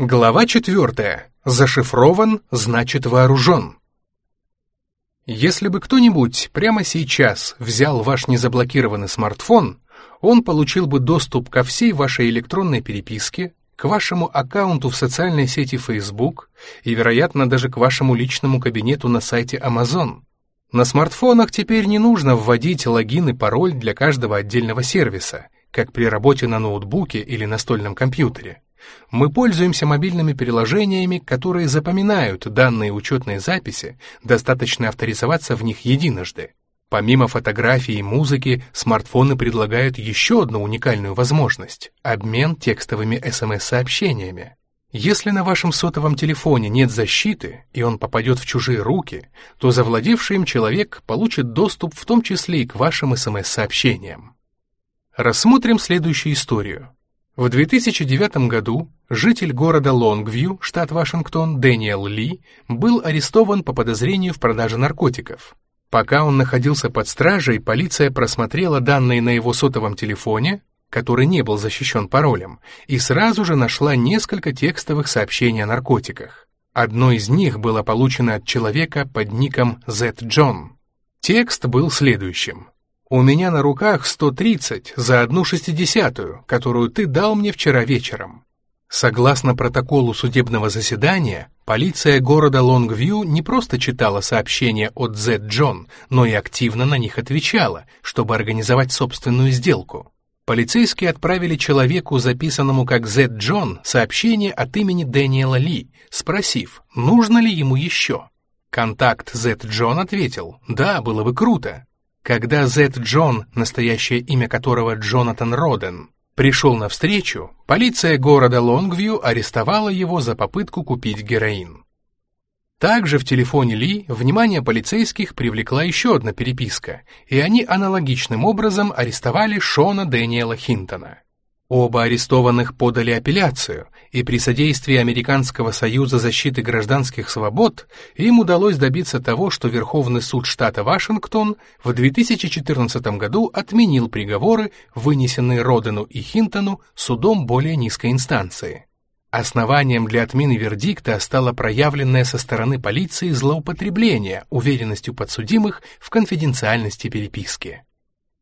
Глава четвертая. Зашифрован, значит вооружен. Если бы кто-нибудь прямо сейчас взял ваш незаблокированный смартфон, он получил бы доступ ко всей вашей электронной переписке, к вашему аккаунту в социальной сети Facebook и, вероятно, даже к вашему личному кабинету на сайте Amazon. На смартфонах теперь не нужно вводить логин и пароль для каждого отдельного сервиса, как при работе на ноутбуке или настольном компьютере. Мы пользуемся мобильными приложениями, которые запоминают данные учетной записи, достаточно авторизоваться в них единожды. Помимо фотографий и музыки, смартфоны предлагают еще одну уникальную возможность – обмен текстовыми СМС-сообщениями. Если на вашем сотовом телефоне нет защиты, и он попадет в чужие руки, то завладевший им человек получит доступ в том числе и к вашим СМС-сообщениям. Рассмотрим следующую историю. В 2009 году житель города Лонгвью, штат Вашингтон, Дэниел Ли, был арестован по подозрению в продаже наркотиков. Пока он находился под стражей, полиция просмотрела данные на его сотовом телефоне, который не был защищен паролем, и сразу же нашла несколько текстовых сообщений о наркотиках. Одно из них было получено от человека под ником Z. John. Текст был следующим. У меня на руках 130 за одну шестидесятую, которую ты дал мне вчера вечером. Согласно протоколу судебного заседания, полиция города Лонгвью не просто читала сообщения от Z. Джон, но и активно на них отвечала, чтобы организовать собственную сделку. Полицейские отправили человеку, записанному как Z. Джон, сообщение от имени Дэниела Ли, спросив, нужно ли ему еще. Контакт Z. Джон ответил, да, было бы круто, когда Зет Джон, настоящее имя которого Джонатан Роден, пришел на встречу, полиция города Лонгвью арестовала его за попытку купить героин. Также в телефоне Ли внимание полицейских привлекла еще одна переписка, и они аналогичным образом арестовали Шона Дэниела Хинтона. Оба арестованных подали апелляцию, и при содействии Американского союза защиты гражданских свобод им удалось добиться того, что Верховный суд штата Вашингтон в 2014 году отменил приговоры, вынесенные Родену и Хинтону судом более низкой инстанции. Основанием для отмены вердикта стало проявленное со стороны полиции злоупотребление уверенностью подсудимых в конфиденциальности переписки.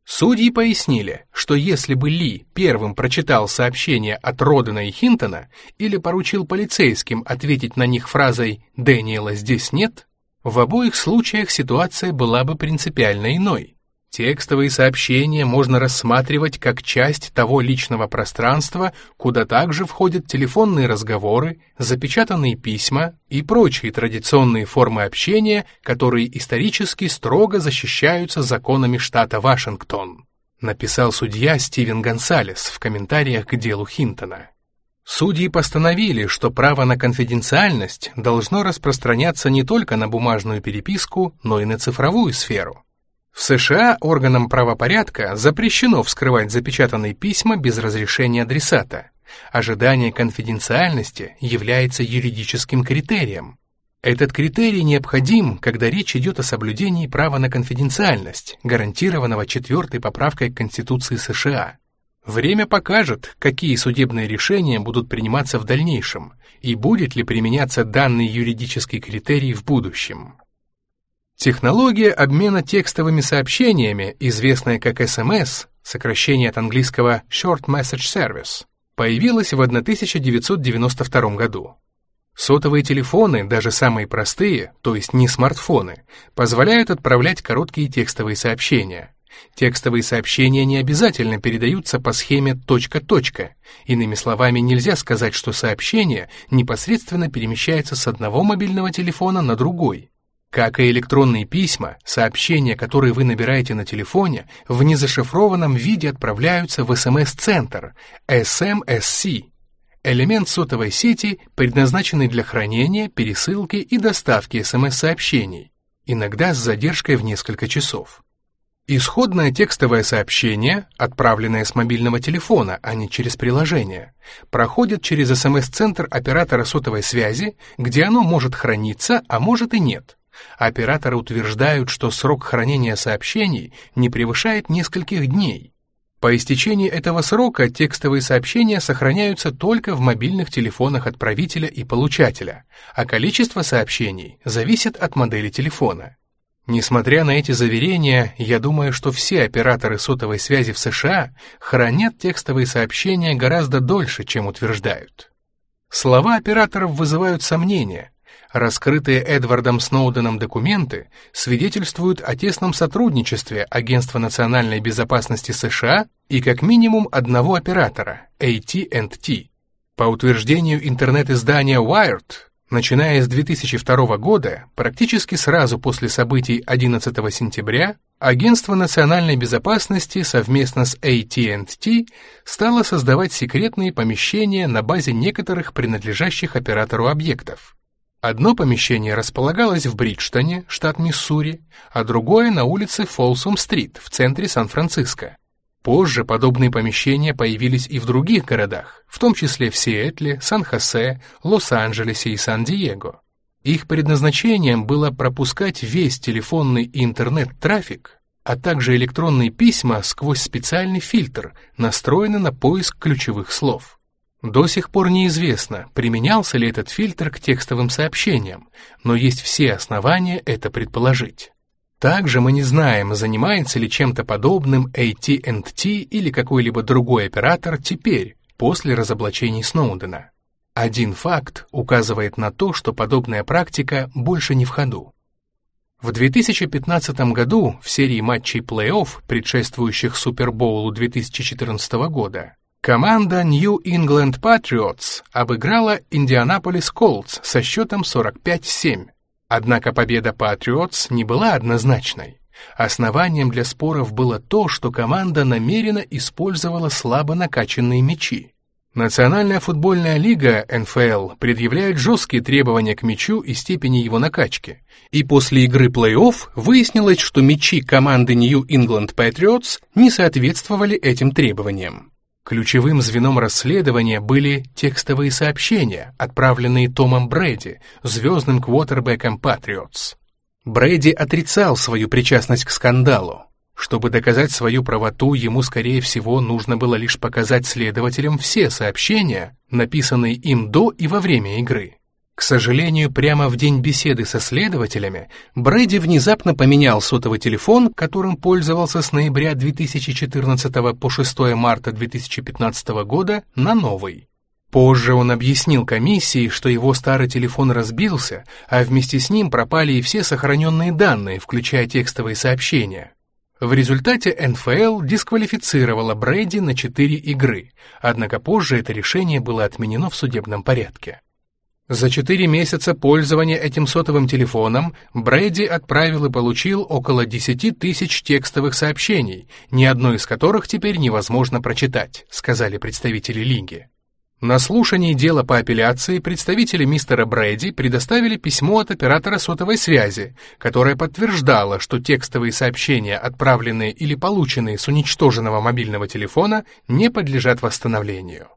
Судьи пояснили, что если бы Ли первым прочитал сообщение от Родена и Хинтона или поручил полицейским ответить на них фразой «Дэниела здесь нет», в обоих случаях ситуация была бы принципиально иной. Текстовые сообщения можно рассматривать как часть того личного пространства, куда также входят телефонные разговоры, запечатанные письма и прочие традиционные формы общения, которые исторически строго защищаются законами штата Вашингтон, написал судья Стивен Гонсалес в комментариях к делу Хинтона. Судьи постановили, что право на конфиденциальность должно распространяться не только на бумажную переписку, но и на цифровую сферу. В США органам правопорядка запрещено вскрывать запечатанные письма без разрешения адресата. Ожидание конфиденциальности является юридическим критерием. Этот критерий необходим, когда речь идет о соблюдении права на конфиденциальность, гарантированного четвертой поправкой Конституции США. Время покажет, какие судебные решения будут приниматься в дальнейшем и будет ли применяться данный юридический критерий в будущем. Технология обмена текстовыми сообщениями, известная как SMS, сокращение от английского Short Message Service, появилась в 1992 году. Сотовые телефоны, даже самые простые, то есть не смартфоны, позволяют отправлять короткие текстовые сообщения. Текстовые сообщения не обязательно передаются по схеме точка-точка. Иными словами, нельзя сказать, что сообщение непосредственно перемещается с одного мобильного телефона на другой. Как и электронные письма, сообщения, которые вы набираете на телефоне, в незашифрованном виде отправляются в SMS-центр SMSC, элемент сотовой сети, предназначенный для хранения, пересылки и доставки SMS-сообщений, иногда с задержкой в несколько часов. Исходное текстовое сообщение, отправленное с мобильного телефона, а не через приложение, проходит через SMS-центр оператора сотовой связи, где оно может храниться, а может и нет. Операторы утверждают, что срок хранения сообщений не превышает нескольких дней. По истечении этого срока текстовые сообщения сохраняются только в мобильных телефонах отправителя и получателя, а количество сообщений зависит от модели телефона. Несмотря на эти заверения, я думаю, что все операторы сотовой связи в США хранят текстовые сообщения гораздо дольше, чем утверждают. Слова операторов вызывают сомнения, Раскрытые Эдвардом Сноуденом документы свидетельствуют о тесном сотрудничестве Агентства национальной безопасности США и как минимум одного оператора – AT&T. По утверждению интернет-издания Wired, начиная с 2002 года, практически сразу после событий 11 сентября, Агентство национальной безопасности совместно с AT&T стало создавать секретные помещения на базе некоторых принадлежащих оператору объектов. Одно помещение располагалось в Бриджтоне, штат Миссури, а другое на улице Фолсом-стрит в центре Сан-Франциско. Позже подобные помещения появились и в других городах, в том числе в Сиэтле, Сан-Хосе, Лос-Анджелесе и Сан-Диего. Их предназначением было пропускать весь телефонный и интернет-трафик, а также электронные письма сквозь специальный фильтр, настроенный на поиск ключевых слов. До сих пор неизвестно, применялся ли этот фильтр к текстовым сообщениям, но есть все основания это предположить. Также мы не знаем, занимается ли чем-то подобным AT&T или какой-либо другой оператор теперь, после разоблачений Сноудена. Один факт указывает на то, что подобная практика больше не в ходу. В 2015 году в серии матчей плей-офф, предшествующих Супербоулу 2014 года, Команда New England Patriots обыграла Индианаполис Колтс со счетом 45-7. Однако победа Patriots не была однозначной. Основанием для споров было то, что команда намеренно использовала слабо накачанные мячи. Национальная футбольная лига НФЛ предъявляет жесткие требования к мячу и степени его накачки. И после игры плей-офф выяснилось, что мячи команды New England Patriots не соответствовали этим требованиям. Ключевым звеном расследования были текстовые сообщения, отправленные Томом Брэди, звездным квотербеком Патриотс. Брэди отрицал свою причастность к скандалу. Чтобы доказать свою правоту, ему, скорее всего, нужно было лишь показать следователям все сообщения, написанные им до и во время игры. К сожалению, прямо в день беседы со следователями Брэди внезапно поменял сотовый телефон, которым пользовался с ноября 2014 по 6 марта 2015 года, на новый. Позже он объяснил комиссии, что его старый телефон разбился, а вместе с ним пропали и все сохраненные данные, включая текстовые сообщения. В результате НФЛ дисквалифицировала Брэди на 4 игры, однако позже это решение было отменено в судебном порядке. За четыре месяца пользования этим сотовым телефоном Брэди отправил и получил около 10 тысяч текстовых сообщений, ни одно из которых теперь невозможно прочитать, сказали представители Лиги. На слушании дела по апелляции представители мистера Брэди предоставили письмо от оператора сотовой связи, которое подтверждало, что текстовые сообщения, отправленные или полученные с уничтоженного мобильного телефона, не подлежат восстановлению.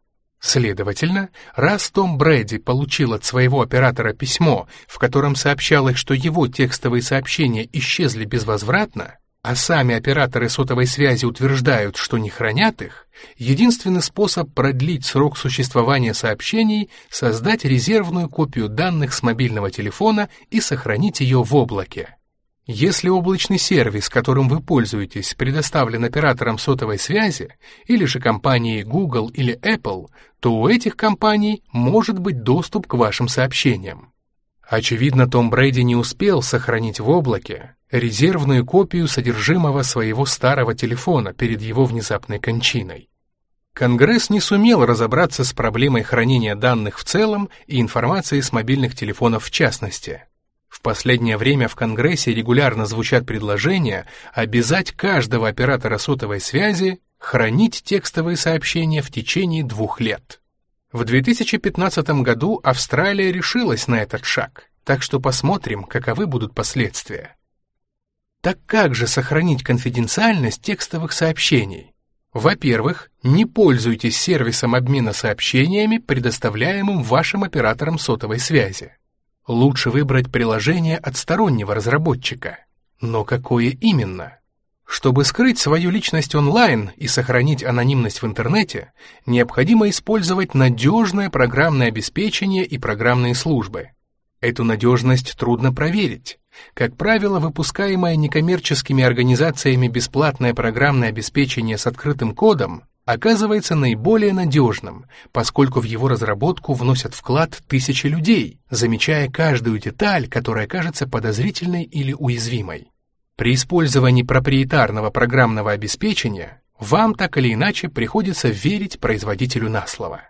Следовательно, раз Том Брэди получил от своего оператора письмо, в котором сообщалось, что его текстовые сообщения исчезли безвозвратно, а сами операторы сотовой связи утверждают, что не хранят их, единственный способ продлить срок существования сообщений — создать резервную копию данных с мобильного телефона и сохранить ее в облаке. Если облачный сервис, которым вы пользуетесь, предоставлен операторам сотовой связи или же компанией Google или Apple, то у этих компаний может быть доступ к вашим сообщениям. Очевидно, Том Брэди не успел сохранить в облаке резервную копию содержимого своего старого телефона перед его внезапной кончиной. Конгресс не сумел разобраться с проблемой хранения данных в целом и информации с мобильных телефонов в частности. В последнее время в Конгрессе регулярно звучат предложения обязать каждого оператора сотовой связи хранить текстовые сообщения в течение двух лет. В 2015 году Австралия решилась на этот шаг, так что посмотрим, каковы будут последствия. Так как же сохранить конфиденциальность текстовых сообщений? Во-первых, не пользуйтесь сервисом обмена сообщениями, предоставляемым вашим оператором сотовой связи. Лучше выбрать приложение от стороннего разработчика. Но какое именно? Чтобы скрыть свою личность онлайн и сохранить анонимность в интернете, необходимо использовать надежное программное обеспечение и программные службы. Эту надежность трудно проверить. Как правило, выпускаемое некоммерческими организациями бесплатное программное обеспечение с открытым кодом оказывается наиболее надежным, поскольку в его разработку вносят вклад тысячи людей, замечая каждую деталь, которая кажется подозрительной или уязвимой. При использовании проприетарного программного обеспечения вам так или иначе приходится верить производителю на слово.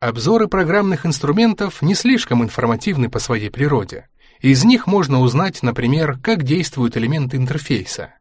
Обзоры программных инструментов не слишком информативны по своей природе. Из них можно узнать, например, как действуют элементы интерфейса.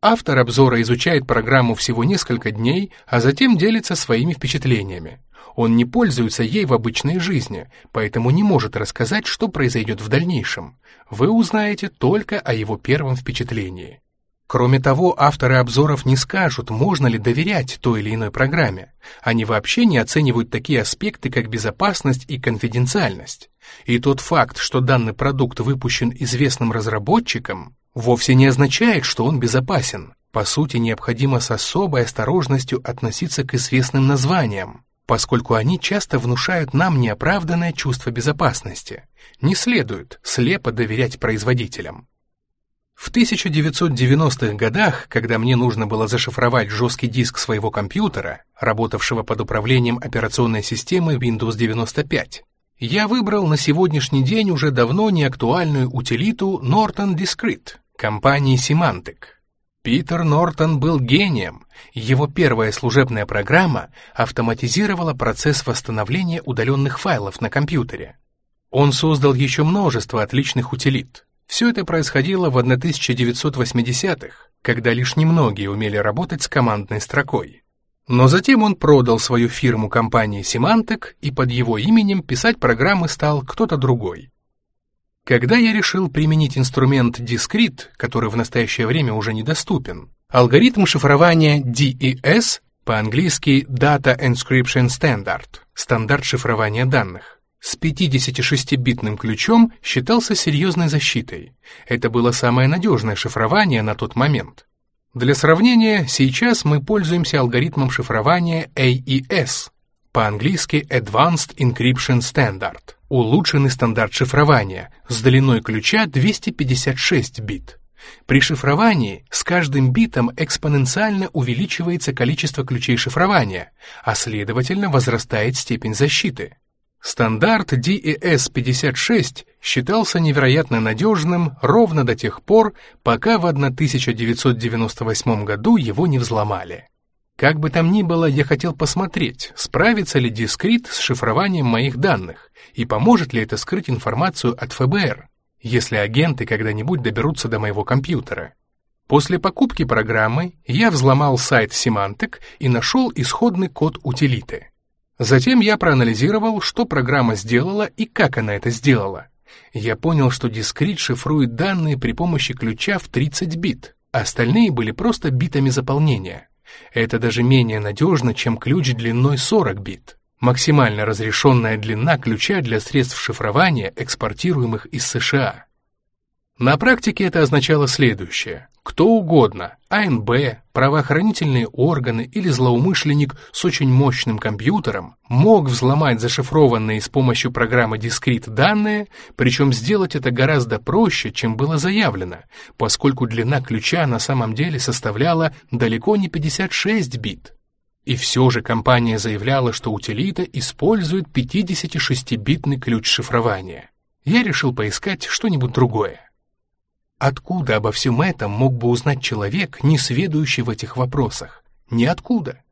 Автор обзора изучает программу всего несколько дней, а затем делится своими впечатлениями. Он не пользуется ей в обычной жизни, поэтому не может рассказать, что произойдет в дальнейшем. Вы узнаете только о его первом впечатлении. Кроме того, авторы обзоров не скажут, можно ли доверять той или иной программе. Они вообще не оценивают такие аспекты, как безопасность и конфиденциальность. И тот факт, что данный продукт выпущен известным разработчиком, вовсе не означает, что он безопасен. По сути, необходимо с особой осторожностью относиться к известным названиям поскольку они часто внушают нам неоправданное чувство безопасности. Не следует слепо доверять производителям. В 1990-х годах, когда мне нужно было зашифровать жесткий диск своего компьютера, работавшего под управлением операционной системы Windows 95, я выбрал на сегодняшний день уже давно неактуальную утилиту Norton Discrete компании Symantec. Питер Нортон был гением. Его первая служебная программа автоматизировала процесс восстановления удаленных файлов на компьютере. Он создал еще множество отличных утилит. Все это происходило в 1980-х, когда лишь немногие умели работать с командной строкой. Но затем он продал свою фирму компании Symantec, и под его именем писать программы стал кто-то другой. Когда я решил применить инструмент Discrete, который в настоящее время уже недоступен, алгоритм шифрования DES, по-английски Data Encryption Standard, стандарт шифрования данных, с 56-битным ключом считался серьезной защитой. Это было самое надежное шифрование на тот момент. Для сравнения, сейчас мы пользуемся алгоритмом шифрования AES, по-английски Advanced Encryption Standard улучшенный стандарт шифрования с длиной ключа 256 бит. При шифровании с каждым битом экспоненциально увеличивается количество ключей шифрования, а следовательно возрастает степень защиты. Стандарт DES-56 считался невероятно надежным ровно до тех пор, пока в 1998 году его не взломали. Как бы там ни было, я хотел посмотреть, справится ли дискрит с шифрованием моих данных и поможет ли это скрыть информацию от ФБР, если агенты когда-нибудь доберутся до моего компьютера. После покупки программы я взломал сайт Symantec и нашел исходный код утилиты. Затем я проанализировал, что программа сделала и как она это сделала. Я понял, что дискрит шифрует данные при помощи ключа в 30 бит, а остальные были просто битами заполнения. Это даже менее надежно, чем ключ длиной 40 бит. Максимально разрешенная длина ключа для средств шифрования, экспортируемых из США. На практике это означало следующее. Кто угодно, АНБ, правоохранительные органы или злоумышленник с очень мощным компьютером мог взломать зашифрованные с помощью программы Discrete данные, причем сделать это гораздо проще, чем было заявлено, поскольку длина ключа на самом деле составляла далеко не 56 бит. И все же компания заявляла, что утилита использует 56-битный ключ шифрования. Я решил поискать что-нибудь другое. Откуда обо всем этом мог бы узнать человек, не сведущий в этих вопросах? Ниоткуда.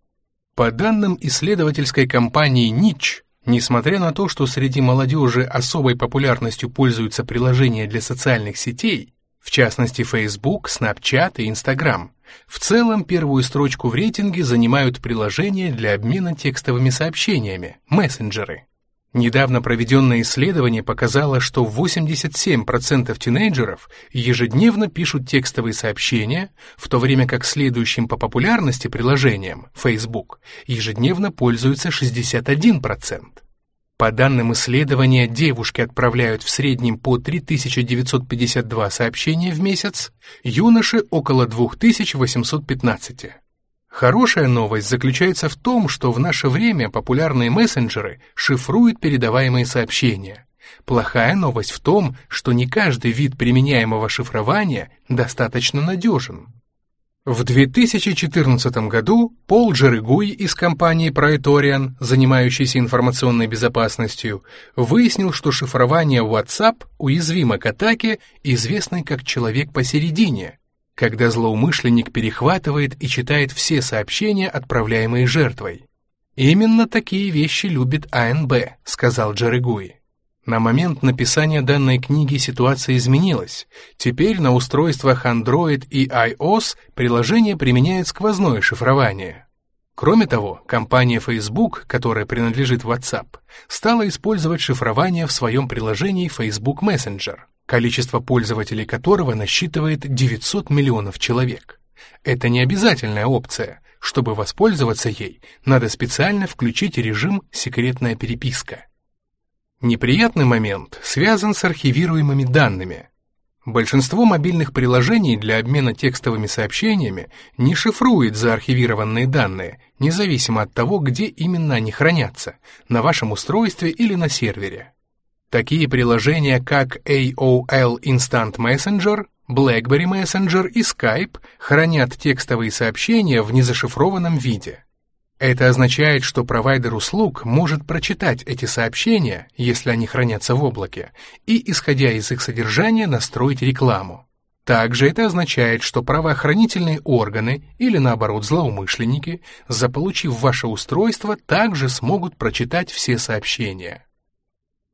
По данным исследовательской компании Нич, несмотря на то, что среди молодежи особой популярностью пользуются приложения для социальных сетей, в частности Facebook, Snapchat и Instagram, в целом первую строчку в рейтинге занимают приложения для обмена текстовыми сообщениями, мессенджеры. Недавно проведенное исследование показало, что 87% тинейджеров ежедневно пишут текстовые сообщения, в то время как следующим по популярности приложением, Facebook, ежедневно пользуется 61%. По данным исследования, девушки отправляют в среднем по 3952 сообщения в месяц, юноши около 2815. Хорошая новость заключается в том, что в наше время популярные мессенджеры шифруют передаваемые сообщения. Плохая новость в том, что не каждый вид применяемого шифрования достаточно надежен. В 2014 году Пол Джерегуй из компании Praetorian, занимающейся информационной безопасностью, выяснил, что шифрование WhatsApp уязвимо к атаке, известной как «человек посередине», когда злоумышленник перехватывает и читает все сообщения, отправляемые жертвой. «Именно такие вещи любит АНБ», — сказал Джарегуи. На момент написания данной книги ситуация изменилась. Теперь на устройствах Android и iOS приложение применяет сквозное шифрование. Кроме того, компания Facebook, которая принадлежит WhatsApp, стала использовать шифрование в своем приложении Facebook Messenger количество пользователей которого насчитывает 900 миллионов человек. Это не обязательная опция. Чтобы воспользоваться ей, надо специально включить режим «Секретная переписка». Неприятный момент связан с архивируемыми данными. Большинство мобильных приложений для обмена текстовыми сообщениями не шифрует заархивированные данные, независимо от того, где именно они хранятся, на вашем устройстве или на сервере. Такие приложения, как AOL Instant Messenger, BlackBerry Messenger и Skype хранят текстовые сообщения в незашифрованном виде. Это означает, что провайдер услуг может прочитать эти сообщения, если они хранятся в облаке, и, исходя из их содержания, настроить рекламу. Также это означает, что правоохранительные органы или, наоборот, злоумышленники, заполучив ваше устройство, также смогут прочитать все сообщения.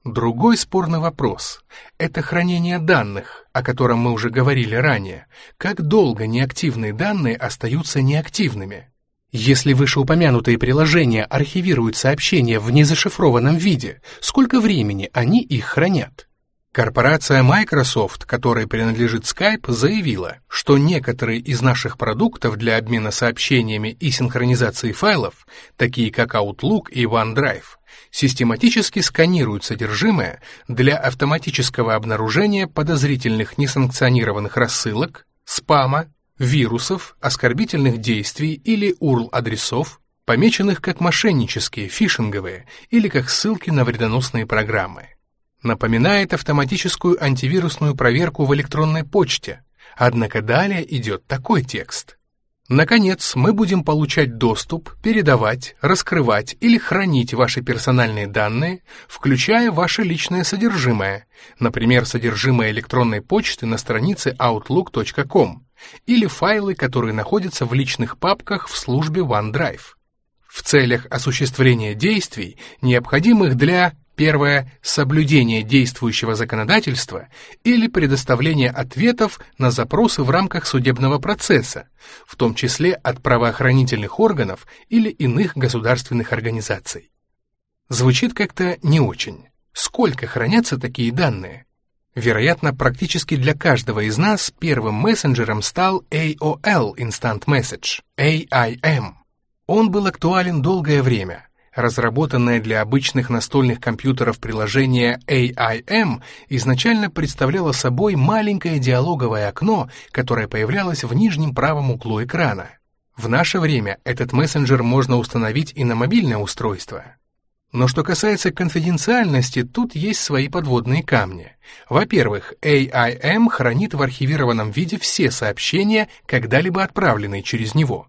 Другой спорный вопрос – это хранение данных, о котором мы уже говорили ранее. Как долго неактивные данные остаются неактивными? Если вышеупомянутые приложения архивируют сообщения в незашифрованном виде, сколько времени они их хранят? Корпорация Microsoft, которой принадлежит Skype, заявила, что некоторые из наших продуктов для обмена сообщениями и синхронизации файлов, такие как Outlook и OneDrive, систематически сканируют содержимое для автоматического обнаружения подозрительных несанкционированных рассылок, спама, вирусов, оскорбительных действий или URL-адресов, помеченных как мошеннические, фишинговые или как ссылки на вредоносные программы напоминает автоматическую антивирусную проверку в электронной почте, однако далее идет такой текст. Наконец, мы будем получать доступ, передавать, раскрывать или хранить ваши персональные данные, включая ваше личное содержимое, например, содержимое электронной почты на странице outlook.com или файлы, которые находятся в личных папках в службе OneDrive. В целях осуществления действий, необходимых для Первое – соблюдение действующего законодательства или предоставление ответов на запросы в рамках судебного процесса, в том числе от правоохранительных органов или иных государственных организаций. Звучит как-то не очень. Сколько хранятся такие данные? Вероятно, практически для каждого из нас первым мессенджером стал AOL Instant Message, AIM. Он был актуален долгое время – Разработанное для обычных настольных компьютеров приложение AIM изначально представляло собой маленькое диалоговое окно, которое появлялось в нижнем правом углу экрана. В наше время этот мессенджер можно установить и на мобильное устройство. Но что касается конфиденциальности, тут есть свои подводные камни. Во-первых, AIM хранит в архивированном виде все сообщения, когда-либо отправленные через него.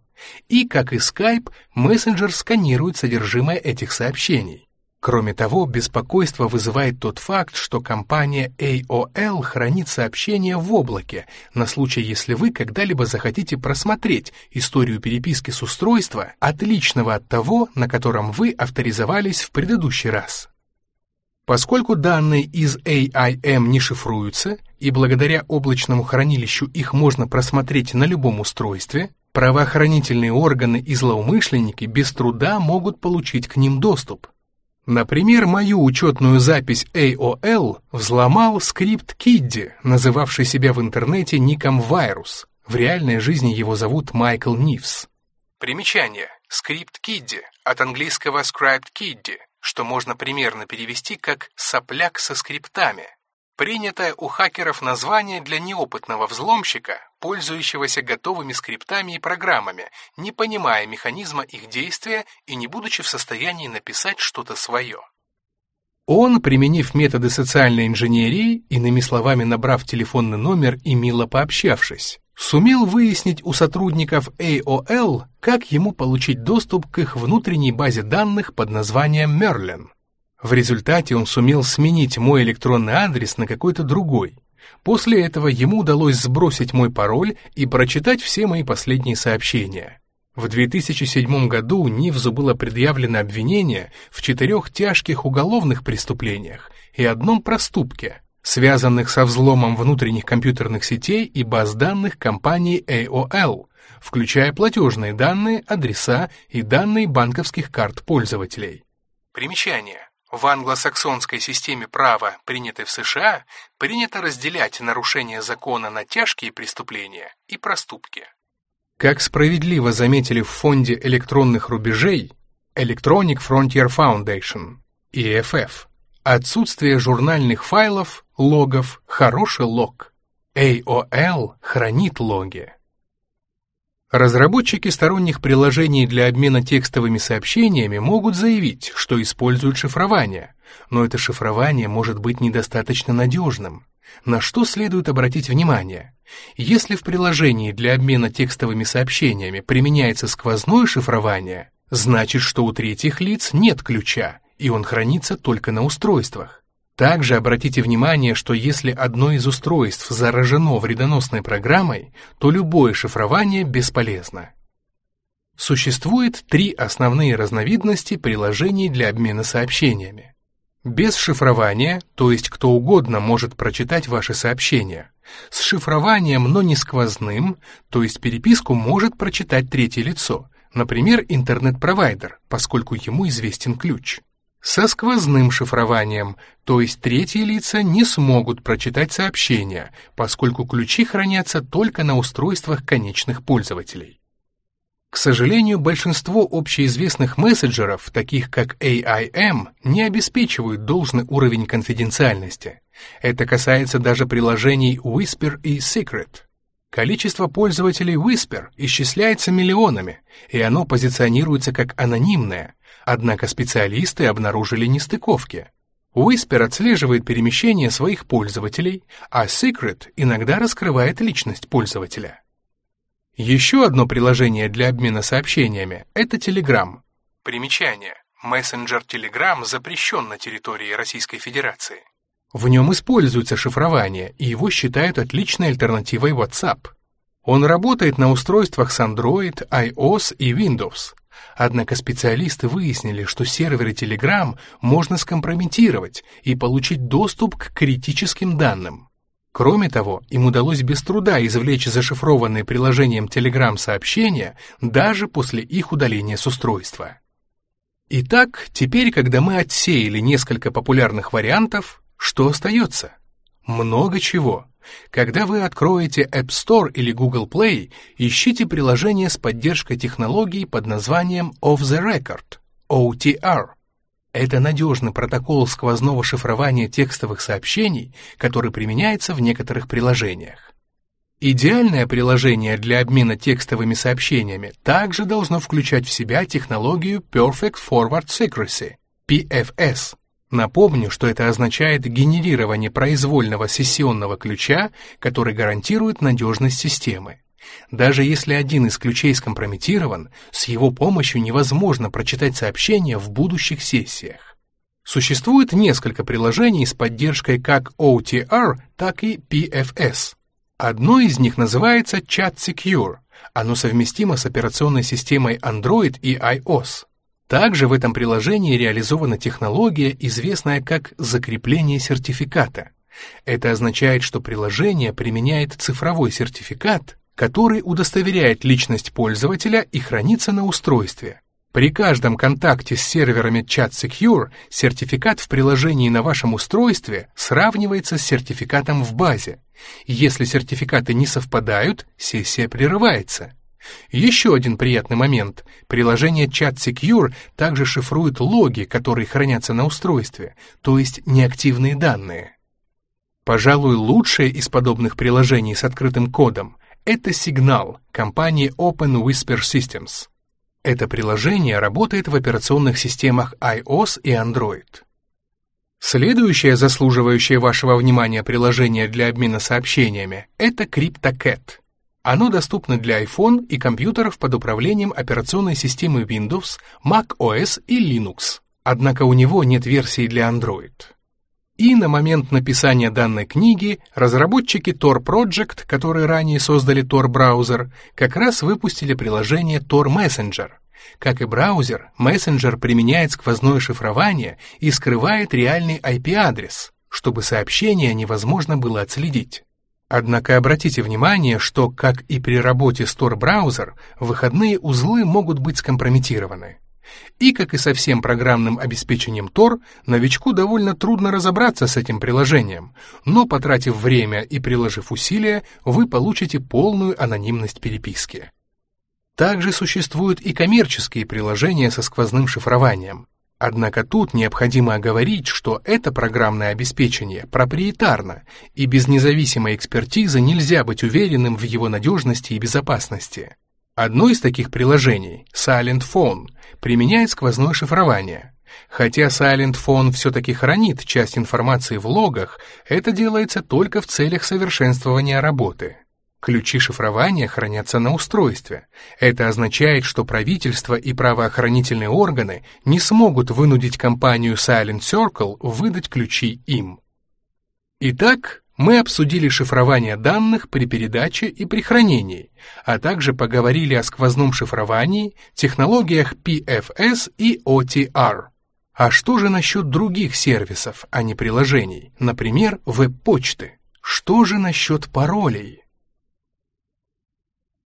И, как и Skype, мессенджер сканирует содержимое этих сообщений. Кроме того, беспокойство вызывает тот факт, что компания AOL хранит сообщения в облаке на случай, если вы когда-либо захотите просмотреть историю переписки с устройства, отличного от того, на котором вы авторизовались в предыдущий раз. Поскольку данные из AIM не шифруются, и благодаря облачному хранилищу их можно просмотреть на любом устройстве, правоохранительные органы и злоумышленники без труда могут получить к ним доступ. Например, мою учетную запись AOL взломал скрипт Kiddy, называвший себя в интернете ником Virus. В реальной жизни его зовут Майкл Нивс. Примечание. Скрипт Kiddy, от английского Script Kiddy, что можно примерно перевести как «сопляк со скриптами». Принятое у хакеров название для неопытного взломщика, пользующегося готовыми скриптами и программами, не понимая механизма их действия и не будучи в состоянии написать что-то свое. Он, применив методы социальной инженерии, иными словами набрав телефонный номер и мило пообщавшись, сумел выяснить у сотрудников AOL, как ему получить доступ к их внутренней базе данных под названием Merlin. В результате он сумел сменить мой электронный адрес на какой-то другой. После этого ему удалось сбросить мой пароль и прочитать все мои последние сообщения. В 2007 году Нивзу было предъявлено обвинение в четырех тяжких уголовных преступлениях и одном проступке, связанных со взломом внутренних компьютерных сетей и баз данных компании AOL, включая платежные данные, адреса и данные банковских карт пользователей. Примечание. В англосаксонской системе права, принятой в США, принято разделять нарушения закона на тяжкие преступления и проступки. Как справедливо заметили в фонде электронных рубежей Electronic Frontier Foundation, EFF, отсутствие журнальных файлов, логов – хороший лог. AOL хранит логи. Разработчики сторонних приложений для обмена текстовыми сообщениями могут заявить, что используют шифрование, но это шифрование может быть недостаточно надежным. На что следует обратить внимание? Если в приложении для обмена текстовыми сообщениями применяется сквозное шифрование, значит, что у третьих лиц нет ключа, и он хранится только на устройствах. Также обратите внимание, что если одно из устройств заражено вредоносной программой, то любое шифрование бесполезно. Существует три основные разновидности приложений для обмена сообщениями. Без шифрования, то есть кто угодно может прочитать ваши сообщения. С шифрованием, но не сквозным, то есть переписку может прочитать третье лицо, например, интернет-провайдер, поскольку ему известен ключ со сквозным шифрованием, то есть третьи лица не смогут прочитать сообщения, поскольку ключи хранятся только на устройствах конечных пользователей. К сожалению, большинство общеизвестных мессенджеров, таких как AIM, не обеспечивают должный уровень конфиденциальности. Это касается даже приложений Whisper и Secret. Количество пользователей Whisper исчисляется миллионами, и оно позиционируется как анонимное, Однако специалисты обнаружили нестыковки. Whisper отслеживает перемещение своих пользователей, а Secret иногда раскрывает личность пользователя. Еще одно приложение для обмена сообщениями — это Telegram. Примечание. Мессенджер Telegram запрещен на территории Российской Федерации. В нем используется шифрование, и его считают отличной альтернативой WhatsApp. Он работает на устройствах с Android, iOS и Windows. Однако специалисты выяснили, что серверы Telegram можно скомпрометировать и получить доступ к критическим данным. Кроме того, им удалось без труда извлечь зашифрованные приложением Telegram сообщения даже после их удаления с устройства. Итак, теперь, когда мы отсеяли несколько популярных вариантов, что остается? Много чего. Когда вы откроете App Store или Google Play, ищите приложение с поддержкой технологий под названием Off the Record, OTR. Это надежный протокол сквозного шифрования текстовых сообщений, который применяется в некоторых приложениях. Идеальное приложение для обмена текстовыми сообщениями также должно включать в себя технологию Perfect Forward Secrecy, PFS, Напомню, что это означает генерирование произвольного сессионного ключа, который гарантирует надежность системы. Даже если один из ключей скомпрометирован, с его помощью невозможно прочитать сообщения в будущих сессиях. Существует несколько приложений с поддержкой как OTR, так и PFS. Одно из них называется Chat Secure. Оно совместимо с операционной системой Android и iOS. Также в этом приложении реализована технология, известная как закрепление сертификата. Это означает, что приложение применяет цифровой сертификат, который удостоверяет личность пользователя и хранится на устройстве. При каждом контакте с серверами Chat Secure сертификат в приложении на вашем устройстве сравнивается с сертификатом в базе. Если сертификаты не совпадают, сессия прерывается. Еще один приятный момент. Приложение Chat Secure также шифрует логи, которые хранятся на устройстве, то есть неактивные данные. Пожалуй, лучшее из подобных приложений с открытым кодом — это сигнал компании Open Whisper Systems. Это приложение работает в операционных системах iOS и Android. Следующее заслуживающее вашего внимания приложение для обмена сообщениями — это CryptoCat. Оно доступно для iPhone и компьютеров под управлением операционной системы Windows, Mac OS и Linux, однако у него нет версии для Android. И на момент написания данной книги разработчики Tor Project, которые ранее создали Tor браузер, как раз выпустили приложение Tor Messenger — как и браузер, мессенджер применяет сквозное шифрование и скрывает реальный IP-адрес, чтобы сообщение невозможно было отследить. Однако обратите внимание, что, как и при работе с Tor-браузер, выходные узлы могут быть скомпрометированы. И, как и со всем программным обеспечением Tor, новичку довольно трудно разобраться с этим приложением, но, потратив время и приложив усилия, вы получите полную анонимность переписки. Также существуют и коммерческие приложения со сквозным шифрованием. Однако тут необходимо оговорить, что это программное обеспечение проприетарно, и без независимой экспертизы нельзя быть уверенным в его надежности и безопасности. Одно из таких приложений, Silent Phone, применяет сквозное шифрование. Хотя Silent Phone все-таки хранит часть информации в логах, это делается только в целях совершенствования работы. Ключи шифрования хранятся на устройстве. Это означает, что правительство и правоохранительные органы не смогут вынудить компанию Silent Circle выдать ключи им. Итак, мы обсудили шифрование данных при передаче и при хранении, а также поговорили о сквозном шифровании, технологиях PFS и OTR. А что же насчет других сервисов, а не приложений, например, веб-почты? Что же насчет паролей?